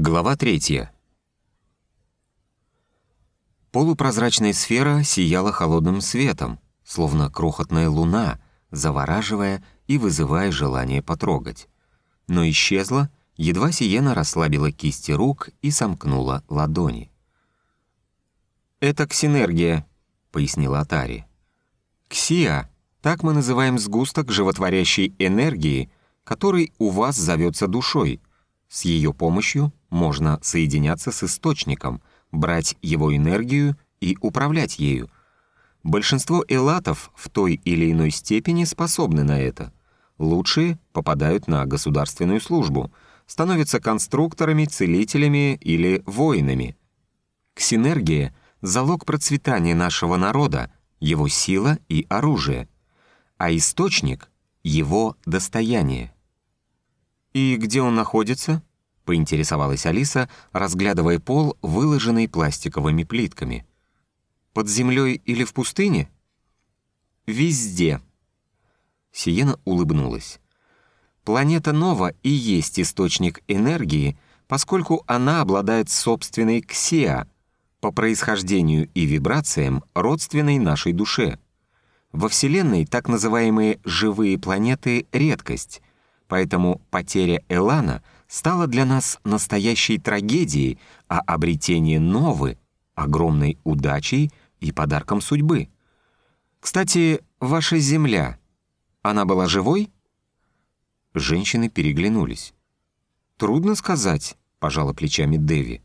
Глава третья. Полупрозрачная сфера сияла холодным светом, словно крохотная луна, завораживая и вызывая желание потрогать. Но исчезла, едва Сиена расслабила кисти рук и сомкнула ладони. «Это ксинергия», — пояснила Атари. «Ксия — так мы называем сгусток животворящей энергии, который у вас зовется душой. С ее помощью можно соединяться с источником, брать его энергию и управлять ею. Большинство элатов в той или иной степени способны на это. Лучшие попадают на государственную службу, становятся конструкторами, целителями или воинами. Ксинергия — залог процветания нашего народа, его сила и оружие, а источник — его достояние. «И где он находится?» — поинтересовалась Алиса, разглядывая пол, выложенный пластиковыми плитками. «Под землей или в пустыне?» «Везде». Сиена улыбнулась. «Планета Нова и есть источник энергии, поскольку она обладает собственной ксеа, по происхождению и вибрациям родственной нашей душе. Во Вселенной так называемые «живые планеты» — редкость, Поэтому потеря Элана стала для нас настоящей трагедией, а обретение Новы — огромной удачей и подарком судьбы. Кстати, ваша Земля, она была живой? Женщины переглянулись. «Трудно сказать», — пожала плечами Деви.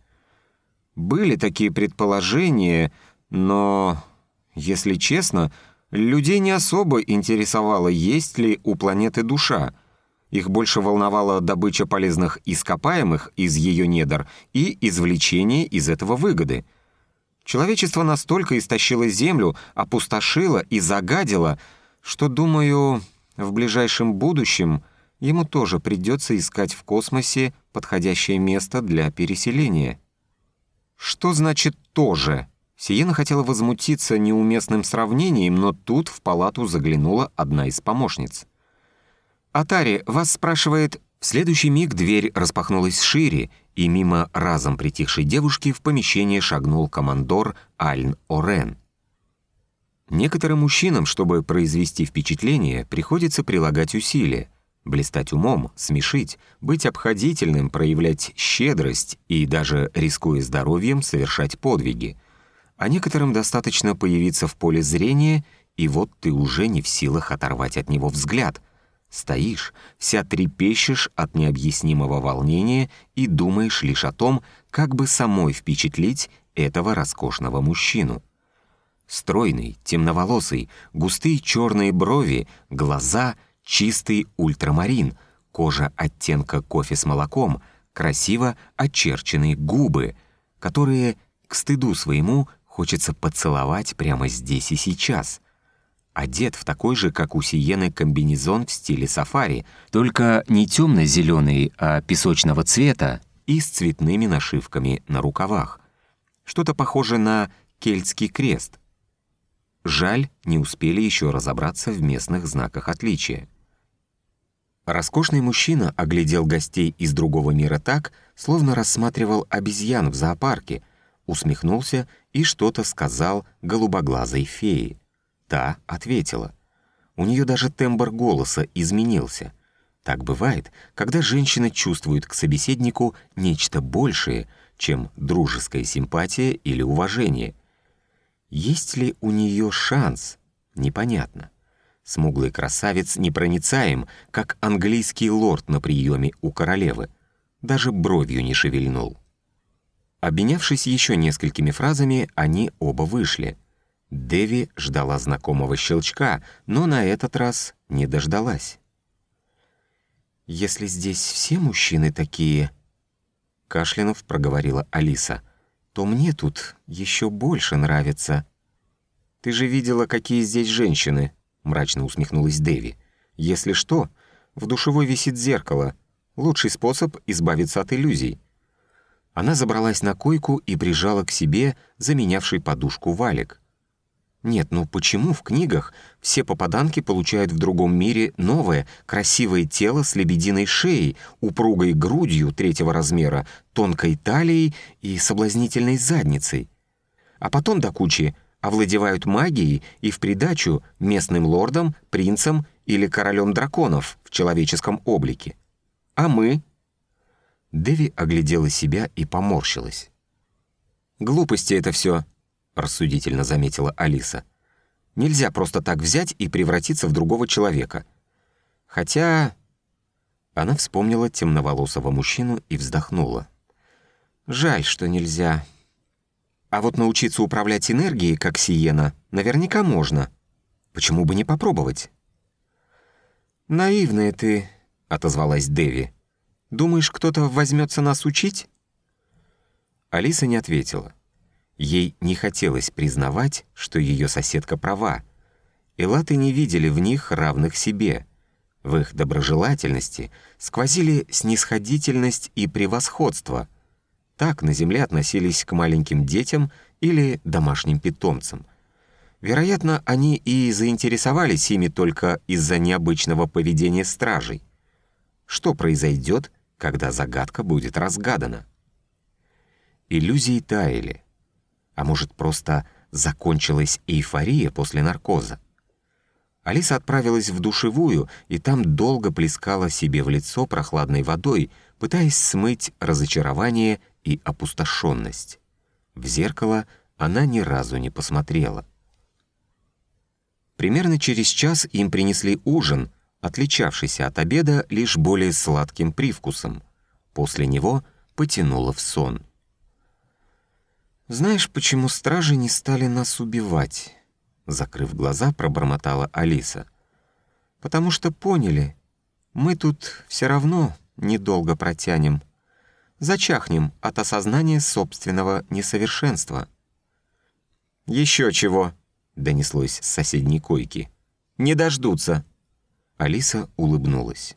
«Были такие предположения, но, если честно, людей не особо интересовало, есть ли у планеты душа — их больше волновала добыча полезных ископаемых из ее недр и извлечение из этого выгоды. Человечество настолько истощило Землю, опустошило и загадило, что, думаю, в ближайшем будущем ему тоже придется искать в космосе подходящее место для переселения. Что значит «тоже»? Сиена хотела возмутиться неуместным сравнением, но тут в палату заглянула одна из помощниц. «Атари, вас спрашивает...» В следующий миг дверь распахнулась шире, и мимо разом притихшей девушки в помещение шагнул командор Альн Орен. Некоторым мужчинам, чтобы произвести впечатление, приходится прилагать усилия, блистать умом, смешить, быть обходительным, проявлять щедрость и даже, рискуя здоровьем, совершать подвиги. А некоторым достаточно появиться в поле зрения, и вот ты уже не в силах оторвать от него взгляд — Стоишь, вся трепещешь от необъяснимого волнения и думаешь лишь о том, как бы самой впечатлить этого роскошного мужчину. Стройный, темноволосый, густые черные брови, глаза, чистый ультрамарин, кожа оттенка кофе с молоком, красиво очерченные губы, которые, к стыду своему, хочется поцеловать прямо здесь и сейчас — одет в такой же, как у Сиены, комбинезон в стиле сафари, только не темно-зеленый, а песочного цвета и с цветными нашивками на рукавах. Что-то похоже на кельтский крест. Жаль, не успели еще разобраться в местных знаках отличия. Роскошный мужчина оглядел гостей из другого мира так, словно рассматривал обезьян в зоопарке, усмехнулся и что-то сказал голубоглазой фее. Та ответила. У нее даже тембр голоса изменился. Так бывает, когда женщина чувствует к собеседнику нечто большее, чем дружеская симпатия или уважение. Есть ли у нее шанс? Непонятно. Смуглый красавец непроницаем, как английский лорд на приеме у королевы. Даже бровью не шевельнул. Обменявшись еще несколькими фразами, они оба вышли — Деви ждала знакомого щелчка, но на этот раз не дождалась. «Если здесь все мужчины такие...» Кашлянув проговорила Алиса. «То мне тут еще больше нравится». «Ты же видела, какие здесь женщины», — мрачно усмехнулась Деви. «Если что, в душевой висит зеркало. Лучший способ избавиться от иллюзий». Она забралась на койку и прижала к себе заменявший подушку валик. Нет, ну почему в книгах все попаданки получают в другом мире новое, красивое тело с лебединой шеей, упругой грудью третьего размера, тонкой талией и соблазнительной задницей? А потом до кучи овладевают магией и в придачу местным лордом, принцем или королем драконов в человеческом облике. А мы? Деви оглядела себя и поморщилась. «Глупости это все», — рассудительно заметила Алиса. «Нельзя просто так взять и превратиться в другого человека. Хотя...» Она вспомнила темноволосого мужчину и вздохнула. «Жаль, что нельзя. А вот научиться управлять энергией, как Сиена, наверняка можно. Почему бы не попробовать?» «Наивная ты», — отозвалась Деви. «Думаешь, кто-то возьмется нас учить?» Алиса не ответила. Ей не хотелось признавать, что ее соседка права. Элаты не видели в них равных себе. В их доброжелательности сквозили снисходительность и превосходство. Так на Земле относились к маленьким детям или домашним питомцам. Вероятно, они и заинтересовались ими только из-за необычного поведения стражей. Что произойдет, когда загадка будет разгадана? Иллюзии таяли. А может, просто закончилась эйфория после наркоза? Алиса отправилась в душевую и там долго плескала себе в лицо прохладной водой, пытаясь смыть разочарование и опустошенность. В зеркало она ни разу не посмотрела. Примерно через час им принесли ужин, отличавшийся от обеда лишь более сладким привкусом. После него потянуло в сон. «Знаешь, почему стражи не стали нас убивать?» Закрыв глаза, пробормотала Алиса. «Потому что поняли, мы тут все равно недолго протянем. Зачахнем от осознания собственного несовершенства». «Еще чего!» — донеслось с соседней койки. «Не дождутся!» Алиса улыбнулась.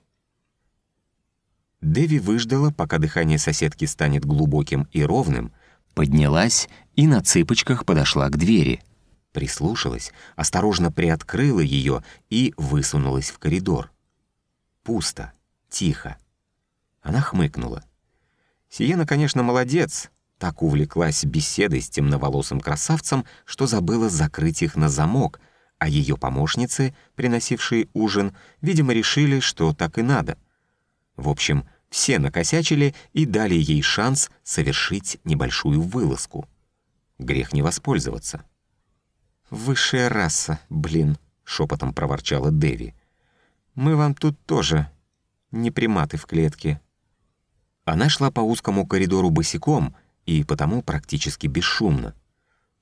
Деви выждала, пока дыхание соседки станет глубоким и ровным, поднялась и на цыпочках подошла к двери. Прислушалась, осторожно приоткрыла ее и высунулась в коридор. Пусто, тихо. Она хмыкнула. Сиена, конечно, молодец. Так увлеклась беседой с темноволосым красавцем, что забыла закрыть их на замок, а ее помощницы, приносившие ужин, видимо, решили, что так и надо. В общем, все накосячили и дали ей шанс совершить небольшую вылазку. Грех не воспользоваться. «Высшая раса, блин», — шепотом проворчала Деви. «Мы вам тут тоже не приматы в клетке». Она шла по узкому коридору босиком и потому практически бесшумно.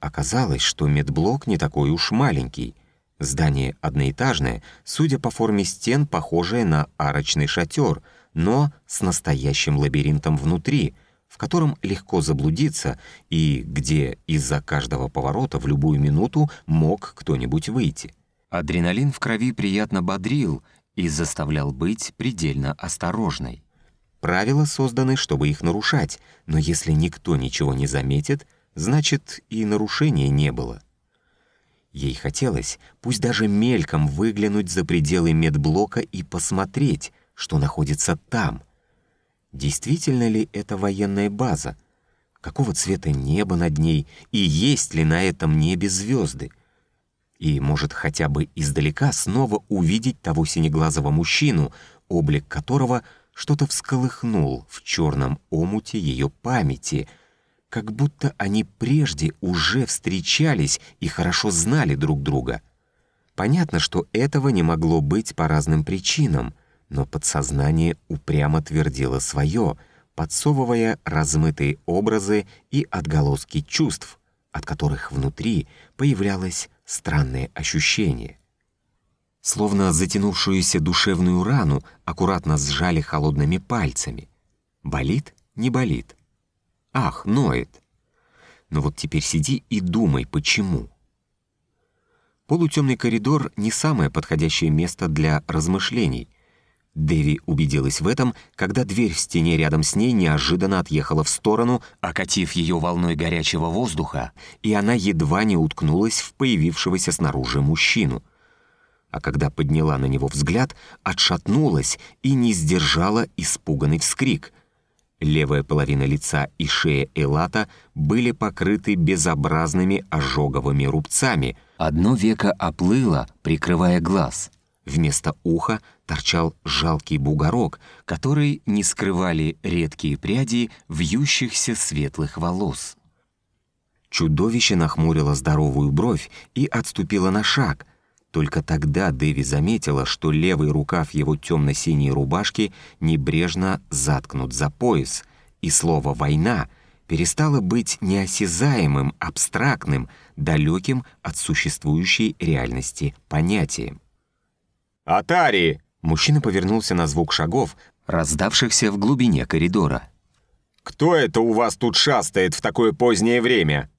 Оказалось, что медблок не такой уж маленький. Здание одноэтажное, судя по форме стен, похожее на арочный шатер — но с настоящим лабиринтом внутри, в котором легко заблудиться и где из-за каждого поворота в любую минуту мог кто-нибудь выйти. Адреналин в крови приятно бодрил и заставлял быть предельно осторожной. Правила созданы, чтобы их нарушать, но если никто ничего не заметит, значит и нарушения не было. Ей хотелось, пусть даже мельком, выглянуть за пределы медблока и посмотреть, что находится там. Действительно ли это военная база? Какого цвета небо над ней? И есть ли на этом небе звезды? И, может, хотя бы издалека снова увидеть того синеглазого мужчину, облик которого что-то всколыхнул в черном омуте ее памяти, как будто они прежде уже встречались и хорошо знали друг друга. Понятно, что этого не могло быть по разным причинам — но подсознание упрямо твердило свое, подсовывая размытые образы и отголоски чувств, от которых внутри появлялось странное ощущение. Словно затянувшуюся душевную рану аккуратно сжали холодными пальцами. Болит? Не болит. Ах, ноет. Но вот теперь сиди и думай, почему. Полутемный коридор — не самое подходящее место для размышлений. Дэви убедилась в этом, когда дверь в стене рядом с ней неожиданно отъехала в сторону, окатив ее волной горячего воздуха, и она едва не уткнулась в появившегося снаружи мужчину. А когда подняла на него взгляд, отшатнулась и не сдержала испуганный вскрик. Левая половина лица и шея Элата были покрыты безобразными ожоговыми рубцами. Одно веко оплыло, прикрывая глаз. Вместо уха торчал жалкий бугорок, который не скрывали редкие пряди вьющихся светлых волос. Чудовище нахмурило здоровую бровь и отступило на шаг. Только тогда Дэви заметила, что левый рукав его темно-синей рубашки небрежно заткнут за пояс, и слово «война» перестало быть неосязаемым, абстрактным, далеким от существующей реальности понятием. «Атари!» Мужчина повернулся на звук шагов, раздавшихся в глубине коридора. «Кто это у вас тут шастает в такое позднее время?»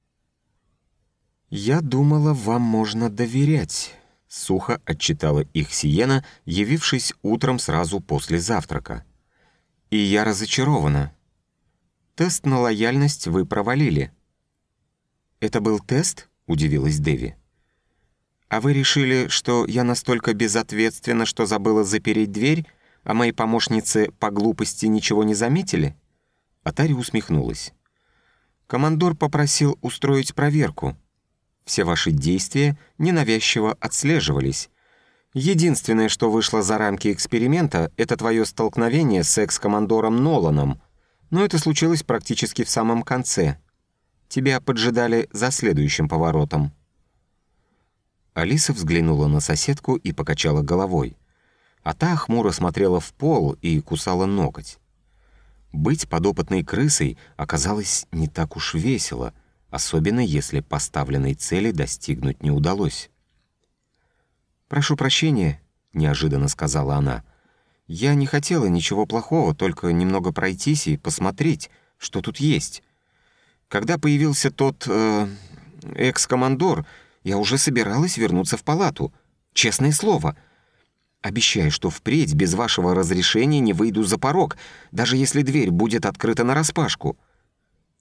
«Я думала, вам можно доверять», — сухо отчитала их Сиена, явившись утром сразу после завтрака. «И я разочарована. Тест на лояльность вы провалили». «Это был тест?» — удивилась Дэви. «А вы решили, что я настолько безответственна, что забыла запереть дверь, а мои помощницы по глупости ничего не заметили?» Атари усмехнулась. «Командор попросил устроить проверку. Все ваши действия ненавязчиво отслеживались. Единственное, что вышло за рамки эксперимента, это твое столкновение с экс-командором Ноланом, но это случилось практически в самом конце. Тебя поджидали за следующим поворотом». Алиса взглянула на соседку и покачала головой. А та хмуро смотрела в пол и кусала ноготь. Быть подопытной крысой оказалось не так уж весело, особенно если поставленной цели достигнуть не удалось. «Прошу прощения», — неожиданно сказала она. «Я не хотела ничего плохого, только немного пройтись и посмотреть, что тут есть. Когда появился тот э, экс-командор, я уже собиралась вернуться в палату. Честное слово. Обещаю, что впредь без вашего разрешения не выйду за порог, даже если дверь будет открыта нараспашку.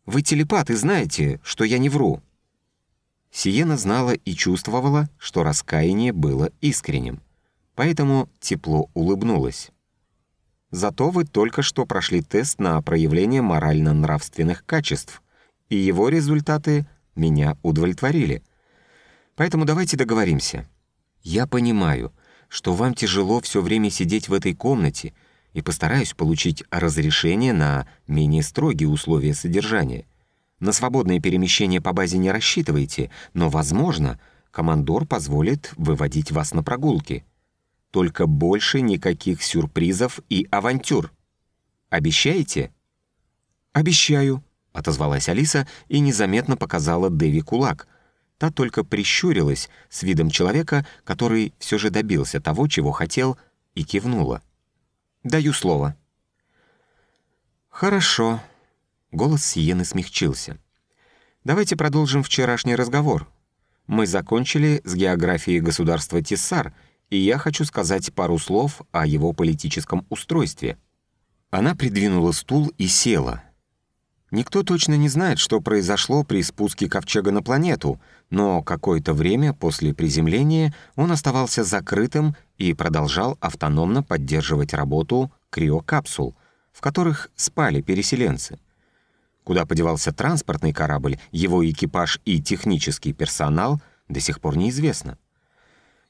Вы телепат и знаете, что я не вру». Сиена знала и чувствовала, что раскаяние было искренним, поэтому тепло улыбнулась. «Зато вы только что прошли тест на проявление морально-нравственных качеств, и его результаты меня удовлетворили». Поэтому давайте договоримся. Я понимаю, что вам тяжело все время сидеть в этой комнате, и постараюсь получить разрешение на менее строгие условия содержания. На свободное перемещение по базе не рассчитывайте, но, возможно, командор позволит выводить вас на прогулки. Только больше никаких сюрпризов и авантюр. Обещаете? «Обещаю», — отозвалась Алиса и незаметно показала Дэви кулак — Та только прищурилась с видом человека, который все же добился того, чего хотел, и кивнула. «Даю слово». «Хорошо». Голос Сиены смягчился. «Давайте продолжим вчерашний разговор. Мы закончили с географией государства Тиссар, и я хочу сказать пару слов о его политическом устройстве». Она придвинула стул и села — Никто точно не знает, что произошло при спуске ковчега на планету, но какое-то время после приземления он оставался закрытым и продолжал автономно поддерживать работу криокапсул, в которых спали переселенцы. Куда подевался транспортный корабль, его экипаж и технический персонал, до сих пор неизвестно.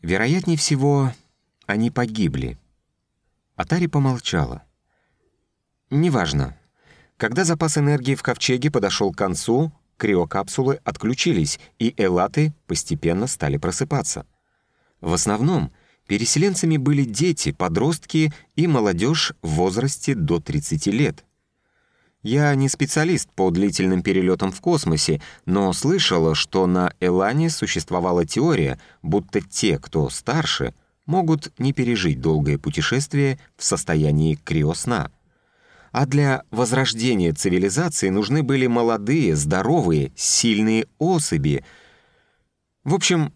Вероятнее всего, они погибли. Атари помолчала. «Неважно», когда запас энергии в ковчеге подошел к концу, криокапсулы отключились, и элаты постепенно стали просыпаться. В основном переселенцами были дети, подростки и молодежь в возрасте до 30 лет. Я не специалист по длительным перелетам в космосе, но слышала, что на Элане существовала теория, будто те, кто старше, могут не пережить долгое путешествие в состоянии криосна — а для возрождения цивилизации нужны были молодые, здоровые, сильные особи. В общем,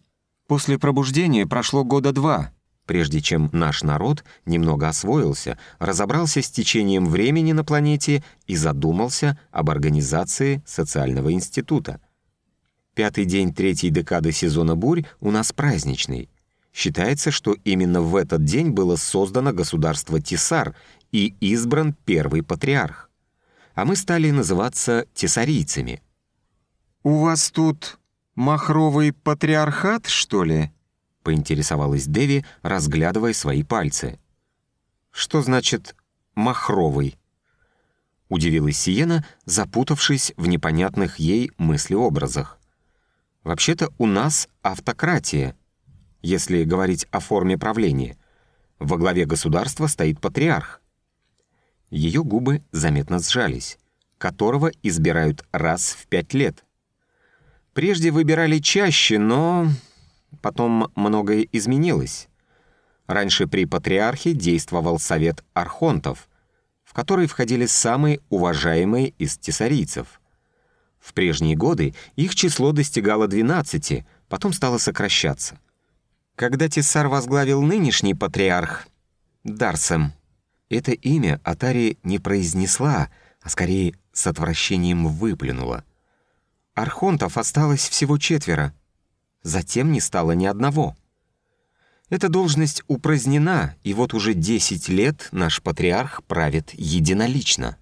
после пробуждения прошло года два, прежде чем наш народ немного освоился, разобрался с течением времени на планете и задумался об организации социального института. Пятый день третьей декады сезона бурь у нас праздничный. Считается, что именно в этот день было создано государство Тесар и избран первый патриарх. А мы стали называться тесарийцами. «У вас тут махровый патриархат, что ли?» — поинтересовалась Деви, разглядывая свои пальцы. «Что значит «махровый»?» Удивилась Сиена, запутавшись в непонятных ей мыслеобразах. «Вообще-то у нас автократия, если говорить о форме правления. Во главе государства стоит патриарх. Ее губы заметно сжались, которого избирают раз в пять лет. Прежде выбирали чаще, но потом многое изменилось. Раньше при патриархе действовал совет архонтов, в который входили самые уважаемые из тесарийцев. В прежние годы их число достигало 12, потом стало сокращаться. Когда Тесар возглавил нынешний патриарх, Дарсем, это имя Атари не произнесла, а скорее с отвращением выплюнула. Архонтов осталось всего четверо. Затем не стало ни одного. Эта должность упразднена, и вот уже десять лет наш патриарх правит единолично.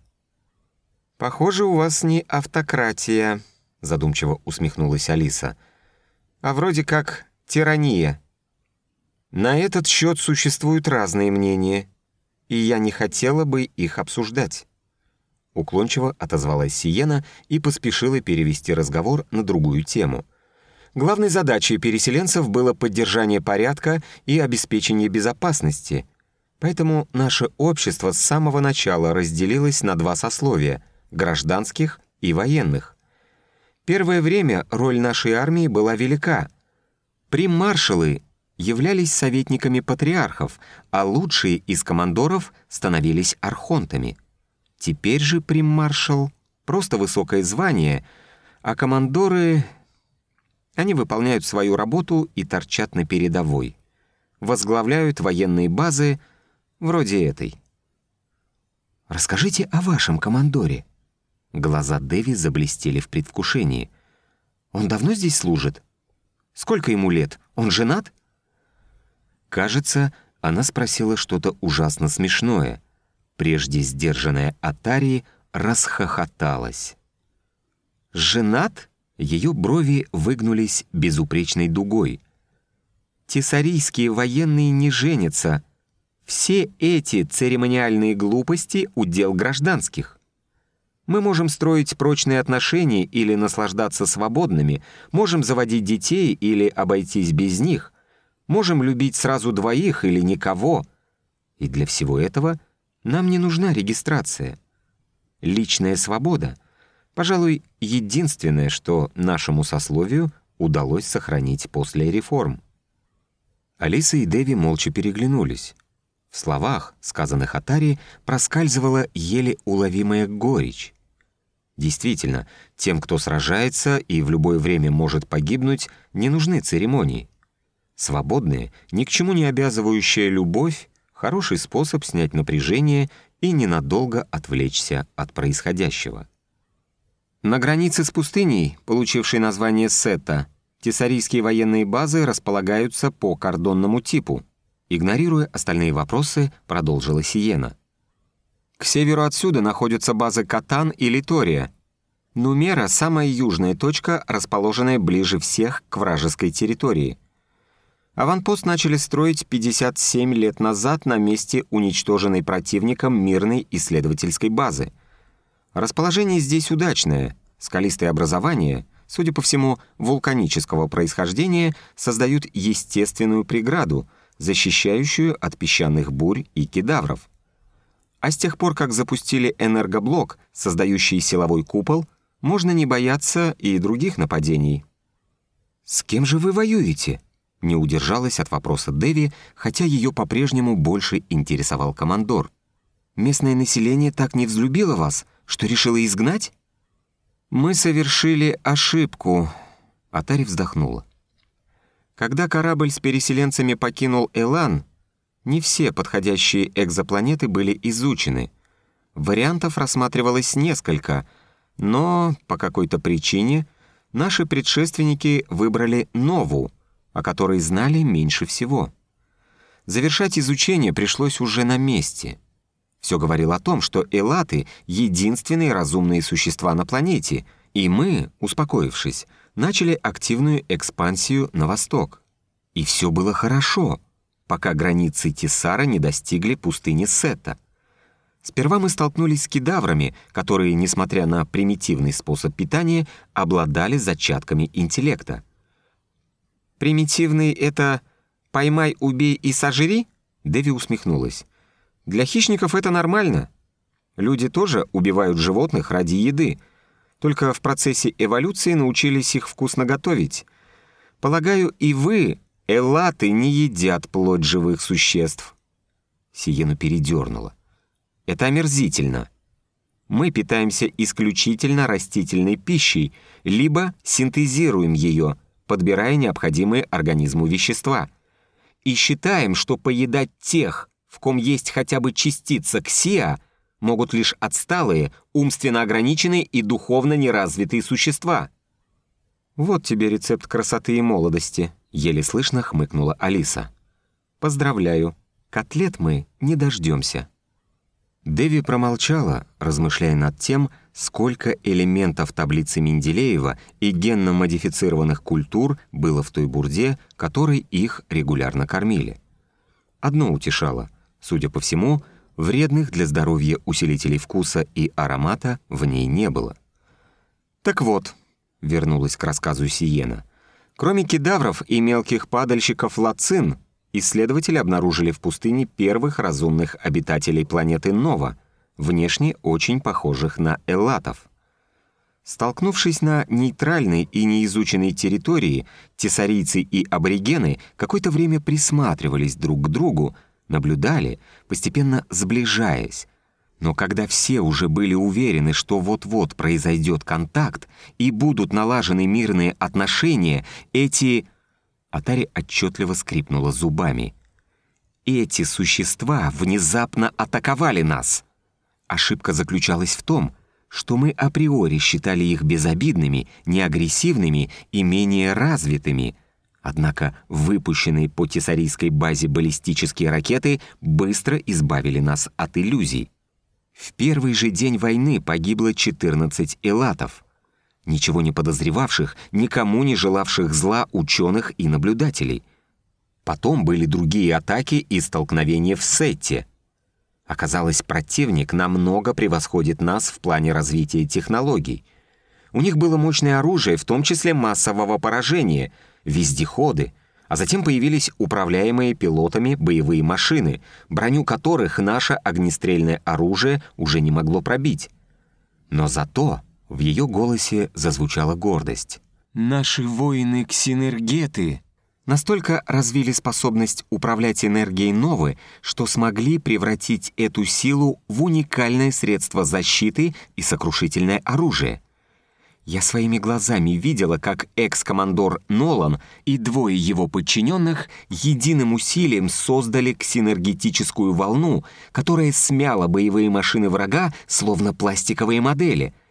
«Похоже, у вас не автократия», — задумчиво усмехнулась Алиса, «а вроде как тирания». На этот счет существуют разные мнения, и я не хотела бы их обсуждать. Уклончиво отозвалась Сиена и поспешила перевести разговор на другую тему. Главной задачей переселенцев было поддержание порядка и обеспечение безопасности, поэтому наше общество с самого начала разделилось на два сословия — гражданских и военных. Первое время роль нашей армии была велика. Примаршалы являлись советниками патриархов, а лучшие из командоров становились архонтами. Теперь же примаршал — просто высокое звание, а командоры... Они выполняют свою работу и торчат на передовой. Возглавляют военные базы вроде этой. «Расскажите о вашем командоре». Глаза Дэви заблестели в предвкушении. «Он давно здесь служит? Сколько ему лет? Он женат?» Кажется, она спросила что-то ужасно смешное. Прежде сдержанная Атари расхохоталась. «Женат?» Ее брови выгнулись безупречной дугой. «Тесарийские военные не женятся. Все эти церемониальные глупости — удел гражданских. Мы можем строить прочные отношения или наслаждаться свободными, можем заводить детей или обойтись без них, Можем любить сразу двоих или никого. И для всего этого нам не нужна регистрация. Личная свобода — пожалуй, единственное, что нашему сословию удалось сохранить после реформ. Алиса и Дэви молча переглянулись. В словах, сказанных Атари, проскальзывала еле уловимая горечь. Действительно, тем, кто сражается и в любое время может погибнуть, не нужны церемонии. Свободная, ни к чему не обязывающая любовь — хороший способ снять напряжение и ненадолго отвлечься от происходящего. На границе с пустыней, получившей название Сета, тесарийские военные базы располагаются по кордонному типу. Игнорируя остальные вопросы, продолжила Сиена. К северу отсюда находятся базы Катан и Литория. Нумера — самая южная точка, расположенная ближе всех к вражеской территории — Аванпост начали строить 57 лет назад на месте уничтоженной противником мирной исследовательской базы. Расположение здесь удачное. Скалистые образования, судя по всему, вулканического происхождения, создают естественную преграду, защищающую от песчаных бурь и кедавров. А с тех пор, как запустили энергоблок, создающий силовой купол, можно не бояться и других нападений. «С кем же вы воюете?» Не удержалась от вопроса Деви, хотя ее по-прежнему больше интересовал командор. «Местное население так не взлюбило вас, что решило изгнать?» «Мы совершили ошибку», — Атари вздохнула. «Когда корабль с переселенцами покинул Элан, Не все подходящие экзопланеты были изучены. Вариантов рассматривалось несколько, но по какой-то причине наши предшественники выбрали Нову, о которой знали меньше всего. Завершать изучение пришлось уже на месте. Все говорило о том, что элаты — единственные разумные существа на планете, и мы, успокоившись, начали активную экспансию на восток. И все было хорошо, пока границы Тесара не достигли пустыни Сета. Сперва мы столкнулись с кедаврами, которые, несмотря на примитивный способ питания, обладали зачатками интеллекта. «Примитивный — это «поймай, убей и сожри»?» Дэви усмехнулась. «Для хищников это нормально. Люди тоже убивают животных ради еды, только в процессе эволюции научились их вкусно готовить. Полагаю, и вы, эллаты, не едят плоть живых существ». Сиену передернула. «Это омерзительно. Мы питаемся исключительно растительной пищей, либо синтезируем ее — подбирая необходимые организму вещества. И считаем, что поедать тех, в ком есть хотя бы частица ксиа, могут лишь отсталые, умственно ограниченные и духовно неразвитые существа. «Вот тебе рецепт красоты и молодости», — еле слышно хмыкнула Алиса. «Поздравляю, котлет мы не дождемся». Дэви промолчала, размышляя над тем, сколько элементов таблицы Менделеева и генно-модифицированных культур было в той бурде, которой их регулярно кормили. Одно утешало. Судя по всему, вредных для здоровья усилителей вкуса и аромата в ней не было. «Так вот», — вернулась к рассказу Сиена, «кроме кедавров и мелких падальщиков лацин, исследователи обнаружили в пустыне первых разумных обитателей планеты Нова, внешне очень похожих на эллатов. Столкнувшись на нейтральной и неизученной территории, тессарийцы и аборигены какое-то время присматривались друг к другу, наблюдали, постепенно сближаясь. Но когда все уже были уверены, что вот-вот произойдет контакт и будут налажены мирные отношения, эти Атари отчетливо скрипнула зубами. «Эти существа внезапно атаковали нас!» Ошибка заключалась в том, что мы априори считали их безобидными, неагрессивными и менее развитыми. Однако выпущенные по тессарийской базе баллистические ракеты быстро избавили нас от иллюзий. В первый же день войны погибло 14 элатов ничего не подозревавших, никому не желавших зла ученых и наблюдателей. Потом были другие атаки и столкновения в Сетте. Оказалось, противник намного превосходит нас в плане развития технологий. У них было мощное оружие, в том числе массового поражения, вездеходы, а затем появились управляемые пилотами боевые машины, броню которых наше огнестрельное оружие уже не могло пробить. Но зато в ее голосе зазвучала гордость. «Наши воины-ксинергеты настолько развили способность управлять энергией Новы, что смогли превратить эту силу в уникальное средство защиты и сокрушительное оружие. Я своими глазами видела, как экс-командор Нолан и двое его подчиненных единым усилием создали ксинергетическую волну, которая смяла боевые машины врага, словно пластиковые модели —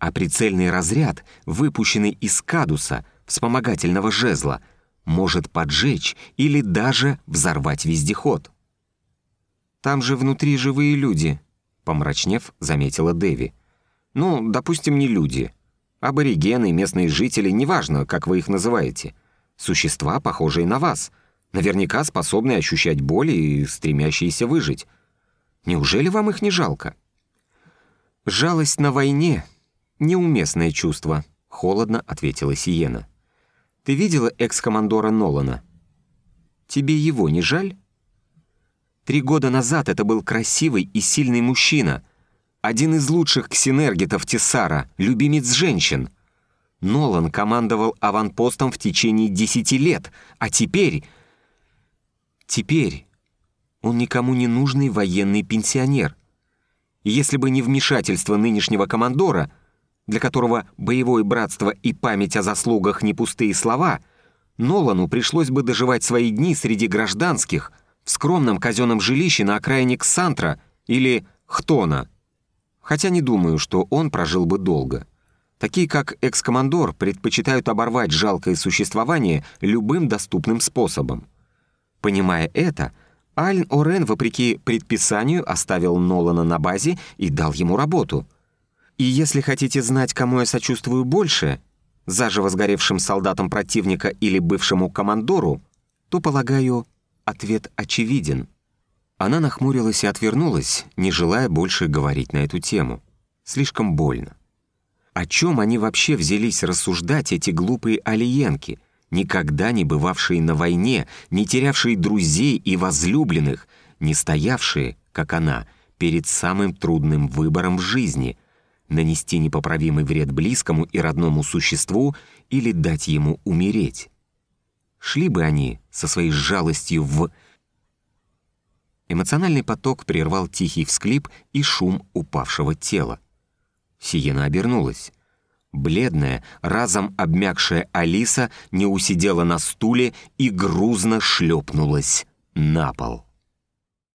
а прицельный разряд, выпущенный из кадуса, вспомогательного жезла, может поджечь или даже взорвать вездеход. «Там же внутри живые люди», — помрачнев, заметила Дэви. «Ну, допустим, не люди. Аборигены, местные жители, неважно, как вы их называете. Существа, похожие на вас, наверняка способны ощущать боль и стремящиеся выжить. Неужели вам их не жалко?» «Жалость на войне «Неуместное чувство», — холодно ответила Сиена. «Ты видела экс-командора Нолана? Тебе его не жаль?» Три года назад это был красивый и сильный мужчина, один из лучших ксинергетов Тессара, любимец женщин. Нолан командовал аванпостом в течение десяти лет, а теперь... Теперь он никому не нужный военный пенсионер. Если бы не вмешательство нынешнего командора — для которого боевое братство и память о заслугах не пустые слова, Нолану пришлось бы доживать свои дни среди гражданских, в скромном казенном жилище на окраине Ксантра или Хтона. Хотя не думаю, что он прожил бы долго. Такие, как экс-командор, предпочитают оборвать жалкое существование любым доступным способом. Понимая это, Альн Орен, вопреки предписанию, оставил Нолана на базе и дал ему работу. И если хотите знать, кому я сочувствую больше, заживо сгоревшим солдатам противника или бывшему командору, то, полагаю, ответ очевиден. Она нахмурилась и отвернулась, не желая больше говорить на эту тему. Слишком больно. О чем они вообще взялись рассуждать, эти глупые алиенки, никогда не бывавшие на войне, не терявшие друзей и возлюбленных, не стоявшие, как она, перед самым трудным выбором в жизни — нанести непоправимый вред близкому и родному существу или дать ему умереть. Шли бы они со своей жалостью в... Эмоциональный поток прервал тихий всклип и шум упавшего тела. Сиена обернулась. Бледная, разом обмякшая Алиса не усидела на стуле и грузно шлепнулась на пол.